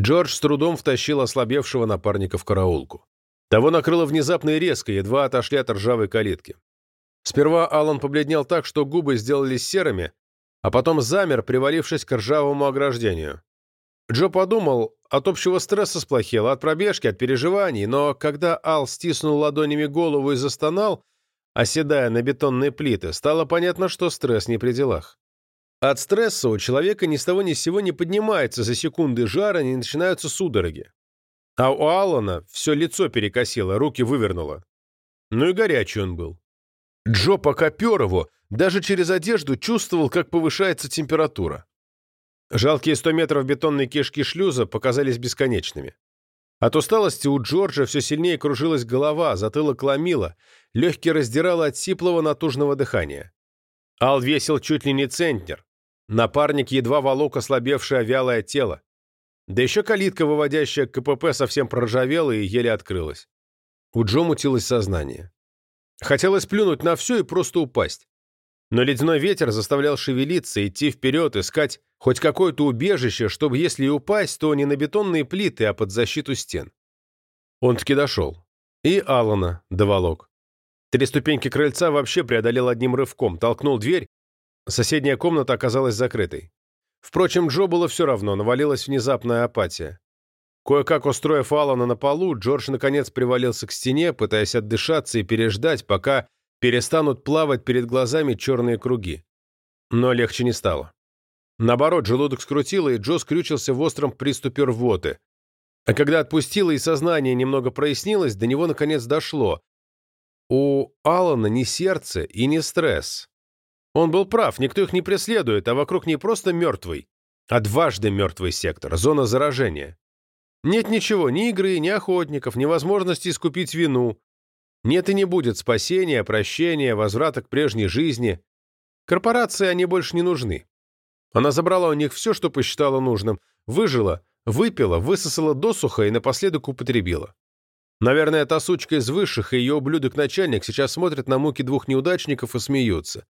Джордж с трудом втащил ослабевшего напарника в караулку. Того накрыло внезапно и резко, едва отошли от ржавой калитки. Сперва Алан побледнел так, что губы сделались серыми, а потом замер, привалившись к ржавому ограждению. Джо подумал, от общего стресса сплохело, от пробежки, от переживаний, но когда Ал стиснул ладонями голову и застонал, оседая на бетонные плиты, стало понятно, что стресс не при делах. От стресса у человека ни с того ни с сего не поднимается за секунды жара, не начинаются судороги. А у Аллана все лицо перекосило, руки вывернуло. Ну и горячий он был. Джо, пока пер его, даже через одежду чувствовал, как повышается температура. Жалкие сто метров бетонной кишки шлюза показались бесконечными. От усталости у Джорджа все сильнее кружилась голова, затылок ломило, легкие раздирало от сиплого натужного дыхания. Ал весил чуть ли не центнер. Напарник едва волок ослабевшее вялое тело. Да еще калитка, выводящая к КПП, совсем проржавела и еле открылась. У Джо мутилось сознание. Хотелось плюнуть на все и просто упасть. Но ледяной ветер заставлял шевелиться, идти вперед, искать хоть какое-то убежище, чтобы, если и упасть, то не на бетонные плиты, а под защиту стен. Он таки дошел. И Алана доволок. Три ступеньки крыльца вообще преодолел одним рывком, толкнул дверь. Соседняя комната оказалась закрытой. Впрочем, Джо было все равно, навалилась внезапная апатия. Кое-как устроив Алана на полу, Джордж наконец привалился к стене, пытаясь отдышаться и переждать, пока перестанут плавать перед глазами черные круги. Но легче не стало. Наоборот, желудок скрутило, и Джо скрючился в остром приступе рвоты. А когда отпустило и сознание немного прояснилось, до него наконец дошло. У Алана не сердце и не стресс. Он был прав, никто их не преследует, а вокруг не просто мертвый, а дважды мертвый сектор, зона заражения. Нет ничего, ни игры, ни охотников, ни возможности искупить вину. Нет и не будет спасения, прощения, возврата к прежней жизни. Корпорации они больше не нужны. Она забрала у них все, что посчитала нужным, выжила, выпила, высосала досуха и напоследок употребила. Наверное, та сучка из высших и ее ублюдок-начальник сейчас смотрят на муки двух неудачников и смеются.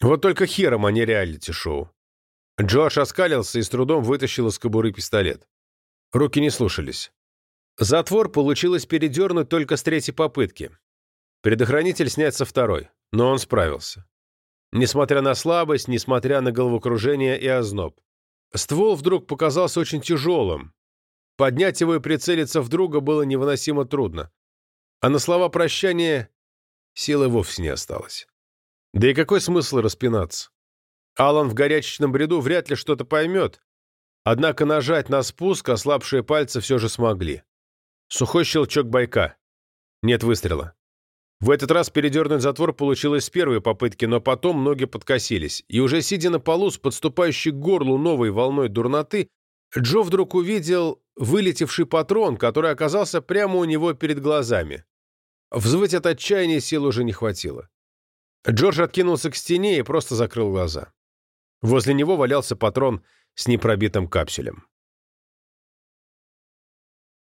Вот только хером они реалити-шоу. Джош оскалился и с трудом вытащил из кобуры пистолет. Руки не слушались. Затвор получилось передернуть только с третьей попытки. Предохранитель снять со второй, но он справился. Несмотря на слабость, несмотря на головокружение и озноб. Ствол вдруг показался очень тяжелым. Поднять его и прицелиться в друга было невыносимо трудно. А на слова прощания силы вовсе не осталось. Да и какой смысл распинаться? Алан в горячечном бреду вряд ли что-то поймет, Однако нажать на спуск ослабшие пальцы все же смогли. Сухой щелчок байка. Нет выстрела. В этот раз передернуть затвор получилось с первой попытки, но потом ноги подкосились, и уже сидя на полу с подступающей к горлу новой волной дурноты, Джо вдруг увидел вылетевший патрон, который оказался прямо у него перед глазами. Взвыть от отчаяния сил уже не хватило. Джордж откинулся к стене и просто закрыл глаза. Возле него валялся патрон с непробитым капсулем.